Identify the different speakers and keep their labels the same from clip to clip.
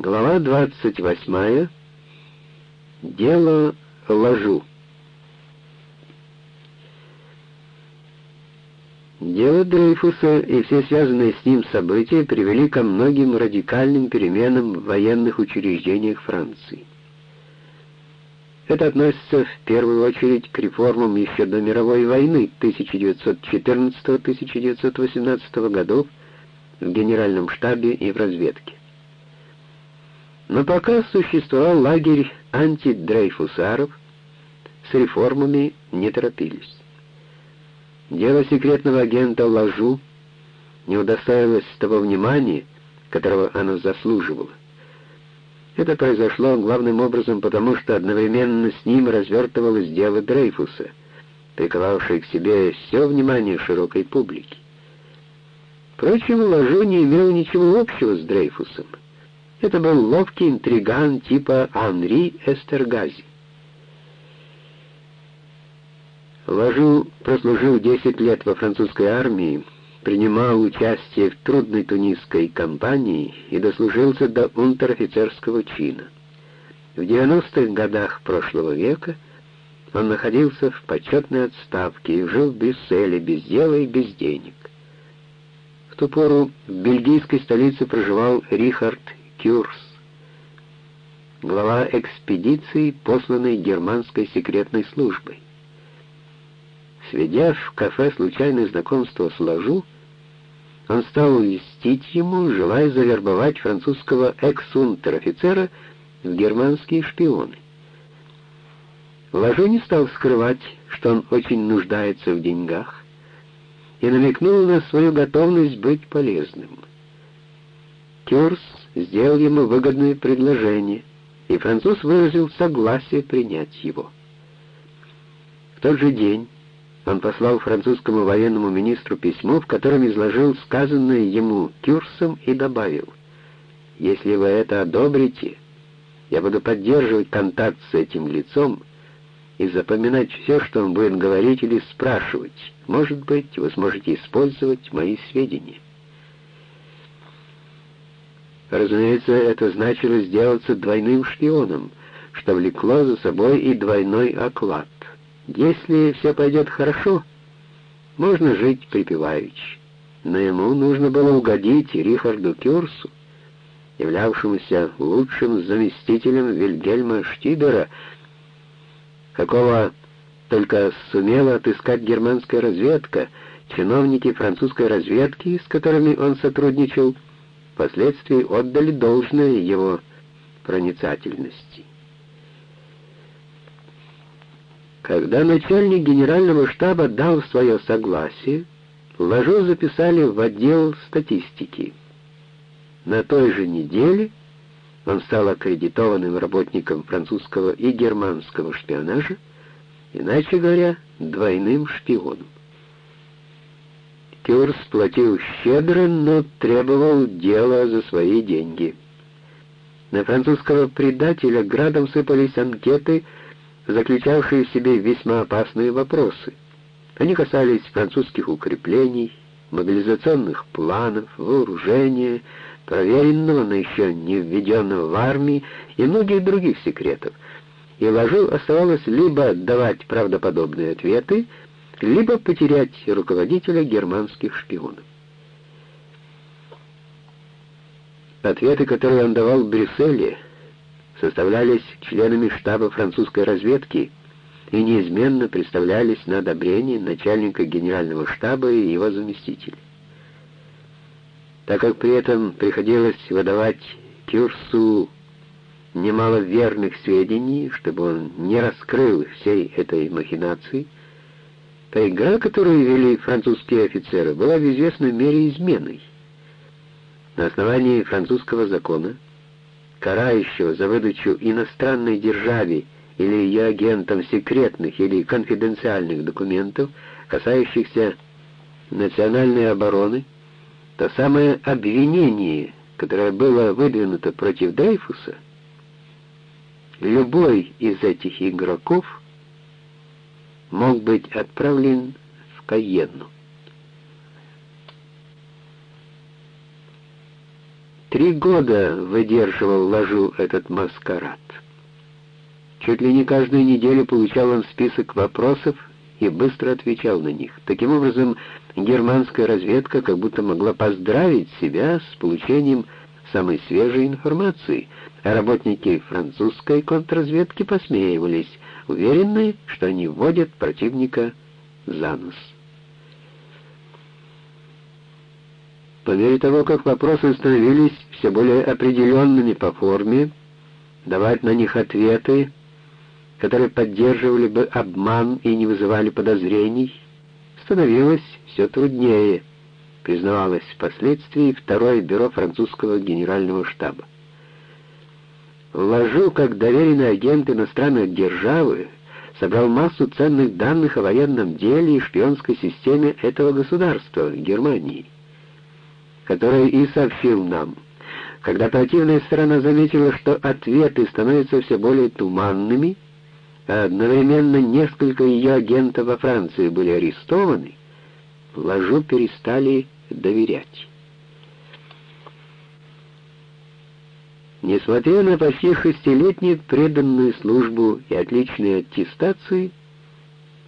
Speaker 1: Глава 28. Дело ложу. Дело Дрейфуса и все связанные с ним события привели ко многим радикальным переменам в военных учреждениях Франции. Это относится в первую очередь к реформам еще до мировой войны 1914-1918 годов в Генеральном штабе и в разведке. Но пока существовал лагерь антидрейфусаров, с реформами не торопились. Дело секретного агента Лажу не удостоилось того внимания, которого оно заслуживало. Это произошло главным образом потому, что одновременно с ним развертывалось дело Дрейфуса, приковавшее к себе все внимание широкой публики. Впрочем, Лажу не имел ничего общего с Дрейфусом. Это был ловкий интриган типа Анри Эстергази. Лажу прослужил 10 лет во французской армии, принимал участие в трудной тунисской кампании и дослужился до унтер-офицерского чина. В 90-х годах прошлого века он находился в почетной отставке и жил в Брюсселе без дела и без денег. В ту пору в бельгийской столице проживал Рихард Кюрс, глава экспедиции, посланной германской секретной службой. Сведя в кафе случайное знакомство с Лажу, он стал льстить ему, желая завербовать французского экс-унтер-офицера в германские шпионы. Лажу не стал скрывать, что он очень нуждается в деньгах, и намекнул на свою готовность быть полезным. Кёрс сделал ему выгодное предложение, и француз выразил согласие принять его. В тот же день он послал французскому военному министру письмо, в котором изложил сказанное ему Кюрсом и добавил, «Если вы это одобрите, я буду поддерживать контакт с этим лицом и запоминать все, что он будет говорить или спрашивать. Может быть, вы сможете использовать мои сведения». Разумеется, это значило сделаться двойным шпионом, что влекло за собой и двойной оклад. Если все пойдет хорошо, можно жить припеваючи. Но ему нужно было угодить Рихарду Кюрсу, являвшемуся лучшим заместителем Вильгельма Штидера, какого только сумела отыскать германская разведка, чиновники французской разведки, с которыми он сотрудничал, впоследствии отдали должное его проницательности. Когда начальник генерального штаба дал свое согласие, Ложу записали в отдел статистики. На той же неделе он стал аккредитованным работником французского и германского шпионажа, иначе говоря, двойным шпионом. Кюрс платил щедро, но требовал дела за свои деньги. На французского предателя градом сыпались анкеты, заключавшие в себе весьма опасные вопросы. Они касались французских укреплений, мобилизационных планов, вооружения, проверенного, но еще не введенного в армии и многих других секретов. И Ложу оставалось либо давать правдоподобные ответы, либо потерять руководителя германских шпионов. Ответы, которые он давал в Брюсселе, составлялись членами штаба французской разведки и неизменно представлялись на одобрение начальника генерального штаба и его заместителя. Так как при этом приходилось выдавать Кюрсу немало верных сведений, чтобы он не раскрыл всей этой махинации, Та игра, которую вели французские офицеры, была в известной мере изменой. На основании французского закона, карающего за выдачу иностранной державе или ее агентам секретных или конфиденциальных документов, касающихся национальной обороны, то самое обвинение, которое было выдвинуто против Дрейфуса, любой из этих игроков — мог быть отправлен в Каенну. Три года выдерживал ложу этот маскарад. Чуть ли не каждую неделю получал он список вопросов и быстро отвечал на них. Таким образом, германская разведка как будто могла поздравить себя с получением самой свежей информации, работники французской контрразведки посмеивались, уверенные, что они вводят противника за нос. По мере того, как вопросы становились все более определенными по форме, давать на них ответы, которые поддерживали бы обман и не вызывали подозрений, становилось все труднее, признавалось впоследствии второе бюро французского генерального штаба. Ложу как доверенный агент иностранной державы собрал массу ценных данных о военном деле и шпионской системе этого государства, Германии который и сообщил нам. Когда противная сторона заметила, что ответы становятся все более туманными, а одновременно несколько ее агентов во Франции были арестованы, Ложу перестали доверять. Несмотря на почти шестилетнюю преданную службу и отличные аттестации,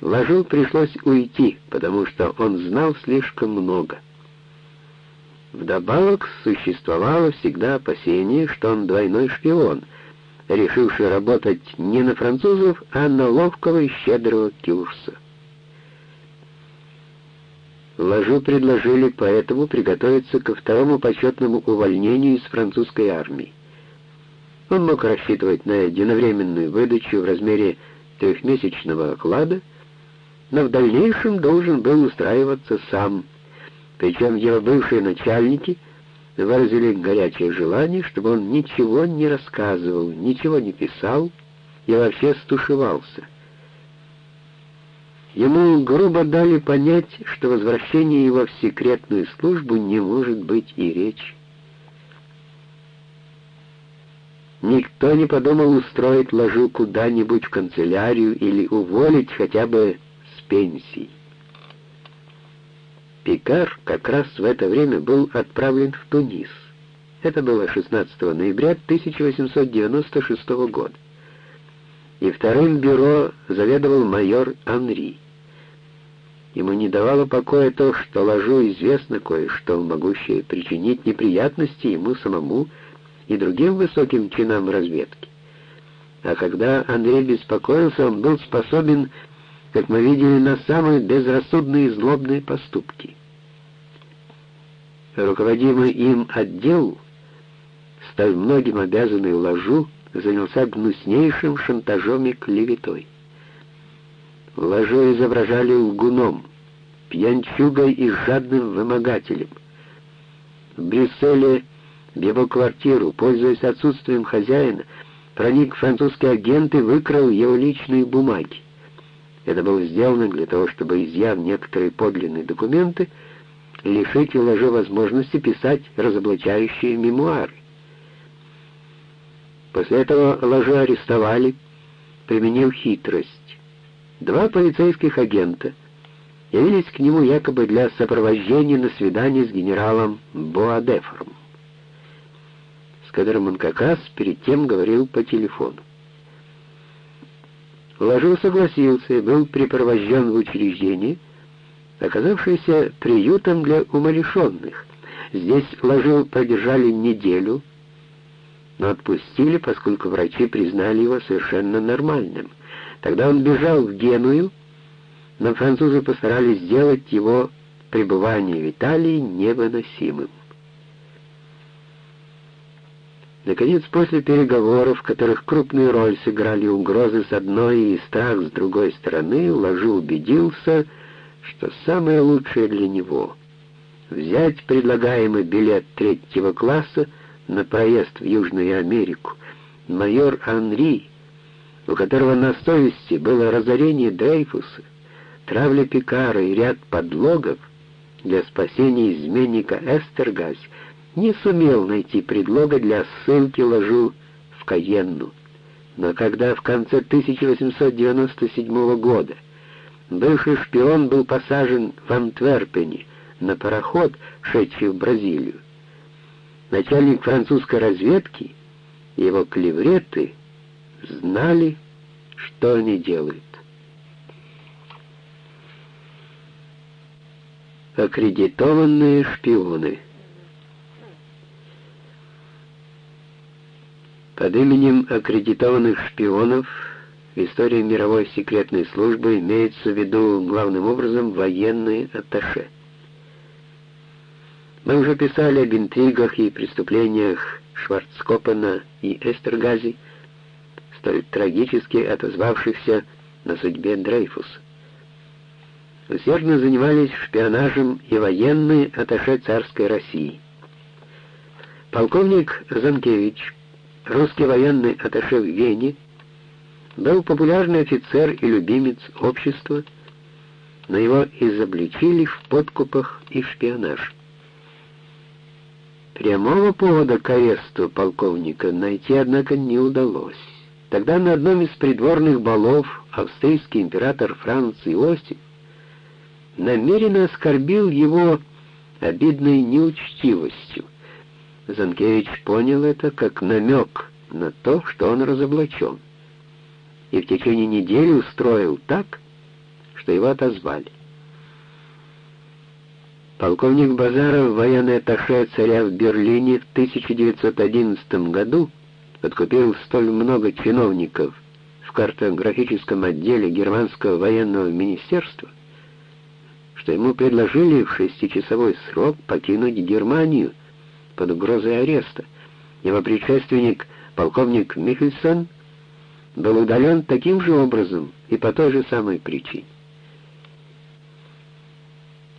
Speaker 1: Ложу пришлось уйти, потому что он знал слишком много. Вдобавок существовало всегда опасение, что он двойной шпион, решивший работать не на французов, а на ловкого и щедрого Кюрса. Ложу предложили поэтому приготовиться ко второму почетному увольнению из французской армии. Он мог рассчитывать на единовременную выдачу в размере трехмесячного оклада, но в дальнейшем должен был устраиваться сам, причем его бывшие начальники выразили горячее желание, чтобы он ничего не рассказывал, ничего не писал и вообще стушевался. Ему грубо дали понять, что возвращение его в секретную службу не может быть и речи. Никто не подумал устроить ложу куда-нибудь в канцелярию или уволить хотя бы с пенсией. Пикар как раз в это время был отправлен в Тунис. Это было 16 ноября 1896 года. И вторым бюро заведовал майор Анри. Ему не давало покоя то, что ложу известно кое-что, могущее причинить неприятности ему самому и другим высоким чинам разведки. А когда Андрей беспокоился, он был способен как мы видели, на самые безрассудные и злобные поступки. Руководимый им отдел, став многим обязанный ложу, занялся гнуснейшим шантажом и клеветой. Ложу изображали лгуном, пьянчугой и жадным вымогателем. В Брюсселе, в его квартиру, пользуясь отсутствием хозяина, проник французский агент и выкрал его личные бумаги. Это было сделано для того, чтобы, изъяв некоторые подлинные документы, лишить Ложу возможности писать разоблачающие мемуары. После этого Ложу арестовали, применив хитрость. Два полицейских агента явились к нему якобы для сопровождения на свидание с генералом Боадефором, с которым он как раз перед тем говорил по телефону. Ложу согласился и был припровожден в учреждение, оказавшееся приютом для умалишенных. Здесь Ложу продержали неделю, но отпустили, поскольку врачи признали его совершенно нормальным. Тогда он бежал в Геную, но французы постарались сделать его пребывание в Италии невыносимым. Наконец, после переговоров, в которых крупную роль сыграли угрозы с одной и страх с другой стороны, Ложу убедился, что самое лучшее для него — взять предлагаемый билет третьего класса на проезд в Южную Америку. Майор Анри, у которого на совести было разорение Дрейфуса, травля Пикара и ряд подлогов для спасения изменника Эстергась — не сумел найти предлога для ссылки ложу в Каенну. Но когда в конце 1897 года бывший шпион был посажен в Антверпене на пароход, шедший в Бразилию, начальник французской разведки и его клевреты знали, что они делают. Аккредитованные шпионы Под именем аккредитованных шпионов в истории мировой секретной службы имеется в виду главным образом военные атташе. Мы уже писали об интригах и преступлениях Шварцкопена и Эстергази, столь трагически отозвавшихся на судьбе Дрейфуса. Усердно занимались шпионажем и военные атташе царской России. Полковник Занкевич, русский военный атташе в Вене, был популярный офицер и любимец общества, но его изобличили в подкупах и шпионаж. Прямого повода к аресту полковника найти, однако, не удалось. Тогда на одном из придворных балов австрийский император Франц Иосиф намеренно оскорбил его обидной неучтивостью. Занкевич понял это как намек на то, что он разоблачен, и в течение недели устроил так, что его отозвали. Полковник Базаров, военный атташе царя в Берлине в 1911 году, подкупил столь много чиновников в картографическом отделе германского военного министерства, что ему предложили в шестичасовой срок покинуть Германию под угрозой ареста. Его предшественник, полковник Михельсон, был удален таким же образом и по той же самой причине.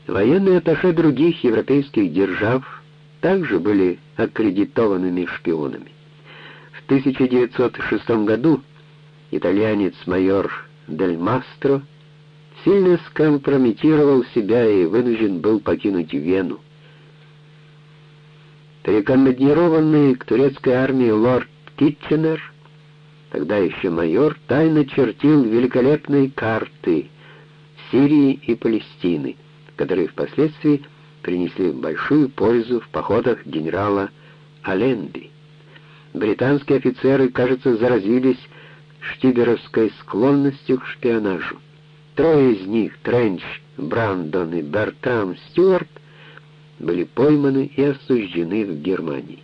Speaker 1: Военные атташе других европейских держав также были аккредитованными шпионами. В 1906 году итальянец майор Дель Мастро сильно скомпрометировал себя и вынужден был покинуть Вену. Прикомандированный к турецкой армии лорд Китченер, тогда еще майор, тайно чертил великолепные карты Сирии и Палестины — которые впоследствии принесли большую пользу в походах генерала Аленби. Британские офицеры, кажется, заразились штиберовской склонностью к шпионажу. Трое из них, Тренч, Брандон и Бертрам Стюарт, были пойманы и осуждены в Германии.